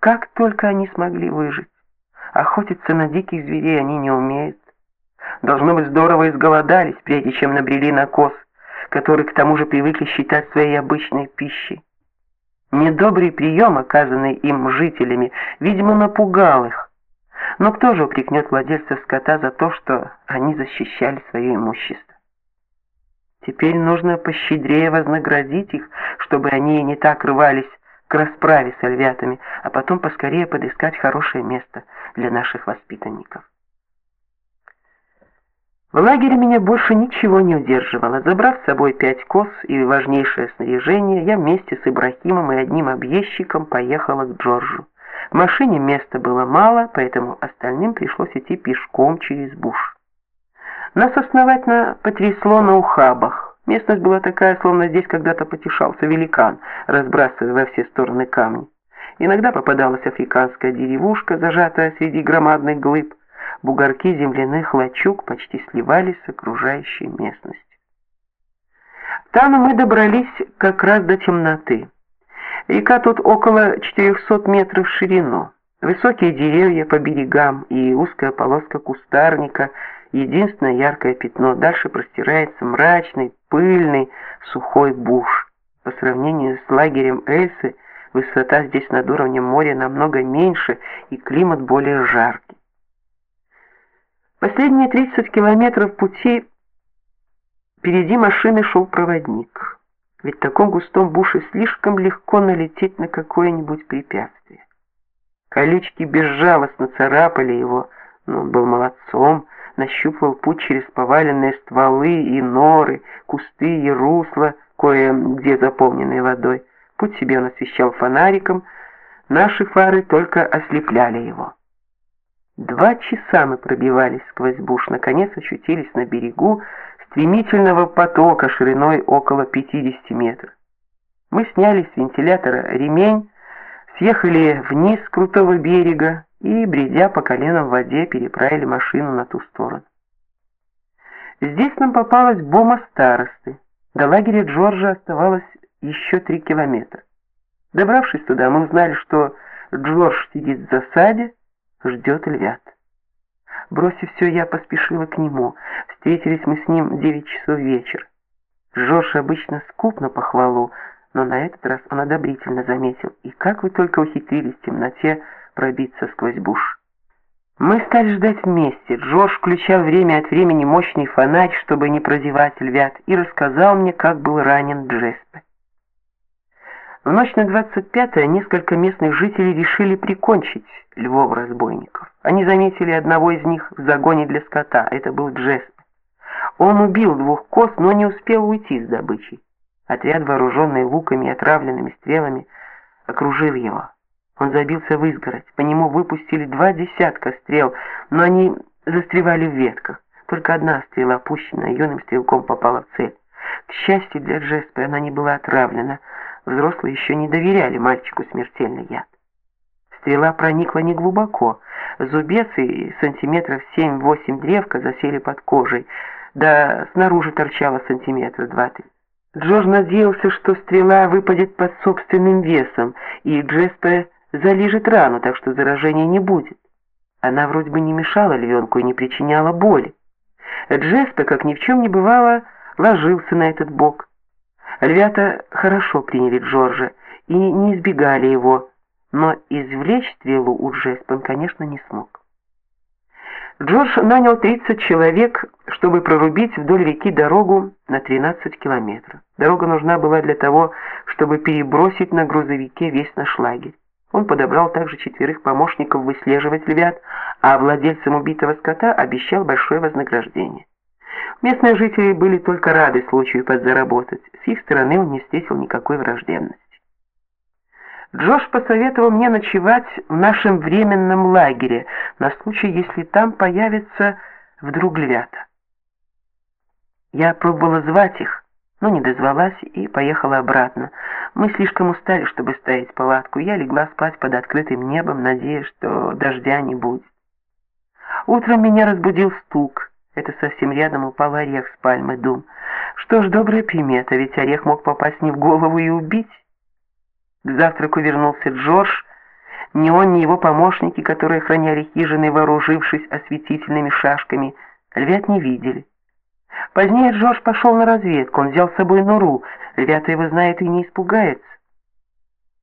Как только они смогли выжить. Охотиться на диких зверей они не умеют. Должно быть, здорово изголодались, прежде чем набрели на коз, который к тому же привыкли считать своей обычной пищей. Недобрый прием, оказанный им жителями, видимо, напугал их. Но кто же упрекнет владельцев скота за то, что они защищали свое имущество? Теперь нужно пощедрее вознаградить их, чтобы они не так рвались к расправе с альвятами, а потом поскорее подыскать хорошее место для наших воспитанников. В лагере меня больше ничего не удерживало. Забрав с собой пять коз и важнейшее снаряжение, я вместе с Ибрахимом и одним объездчиком поехала к Джорджу. В машине места было мало, поэтому остальным пришлось идти пешком через буш. Нас основательно потрясло на ухабах. Местность была такая, словно здесь когда-то потешался великан, разбрасывая во все стороны камни. Иногда попадалась африканская деревушка, зажатая среди громадных глыб бугорки земляных лачуг почти сливались с окружающей местностью. Там мы добрались как раз до темноты. Река тут около 400 метров в ширину. Высокие деревья по берегам и узкая полоска кустарника единственное яркое пятно. Дальше простирается мрачный, пыльный, сухой буш. По сравнению с лагерем Эльсы, высота здесь над уровнем моря намного меньше и климат более жаркий. Последние 30 километров пути впереди машины шел проводник. Ведь в таком густом буше слишком легко налететь на какое-нибудь препятствие. Колючки безжалостно царапали его, но он был молодцом, нащупывал путь через поваленные стволы и норы, кусты и русла, кое-где заполненные водой. Путь себе он освещал фонариком, наши фары только ослепляли его. Два часа мы пробивались сквозь буш, наконец очутились на берегу стремительного потока шириной около 50 метров. Мы сняли с вентилятора ремень, съехали вниз с крутого берега и, бредя по коленам в воде, переправили машину на ту сторону. Здесь нам попалась бома старосты. До лагеря Джорджа оставалось еще три километра. Добравшись туда, мы узнали, что Джордж сидит в засаде, ждет львят. Бросив все, я поспешила к нему. Встретились мы с ним в девять часов вечера. Джордж обычно скуп на похвалу, но на этот раз он одобрительно заметил. И как вы только ухитрились в темноте пробиться сквозь буш. Мы стали ждать вместе. Джордж включал время от времени мощный фонарь, чтобы не прозевать львят, и рассказал мне, как был ранен Джеспе. В ночь на 25-е несколько местных жителей решили прикончить львов-разбойников. Они заметили одного из них в загоне для скота, это был Джесп. Он убил двух коз, но не успел уйти с добычей. Отряд, вооруженный луками и отравленными стрелами, окружил его. Он забился в изгородь, по нему выпустили два десятка стрел, но они застревали в ветках. Только одна стрела, опущенная юным стрелком, попала в цель. К счастью для Джеспа, она не была отравлена, Взрослые еще не доверяли мальчику смертельный яд. Стрела проникла неглубоко. Зубец и сантиметров 7-8 древка засели под кожей, да снаружи торчало сантиметра два-три. Джордж надеялся, что стрела выпадет под собственным весом, и Джеспе залижет рану, так что заражения не будет. Она вроде бы не мешала львенку и не причиняла боли. Джеспе, как ни в чем не бывало, ложился на этот бок. Ребята хорошо приняли Джорджа и не избегали его, но извлечь стрелу у Джеспен, конечно, не смог. Джордж нанял 30 человек, чтобы прорубить вдоль реки дорогу на 13 километров. Дорога нужна была для того, чтобы перебросить на грузовике весь наш лагерь. Он подобрал также четверых помощников выслеживать львят, а владельцам убитого скота обещал большое вознаграждение. Местные жители были только рады случаю подзаработать. С их стороны он не встретил никакой враждебности. Джош посоветовал мне ночевать в нашем временном лагере на случай, если там появится вдруг львята. Я пробовала звать их, но не дозвалась и поехала обратно. Мы слишком устали, чтобы ставить палатку. Я легла спать под открытым небом, надеясь, что дождя не будет. Утром меня разбудил стук. Это совсем рядом упал орех с пальмы дум. Что ж, добрая примета, ведь орех мог попасть не в голову и убить. К завтраку вернулся Джордж. Ни он, ни его помощники, которые охраняли хижины, вооружившись осветительными шашками, львят не видели. Позднее Джордж пошел на разведку, он взял с собой Нуру, львята его знает и не испугается.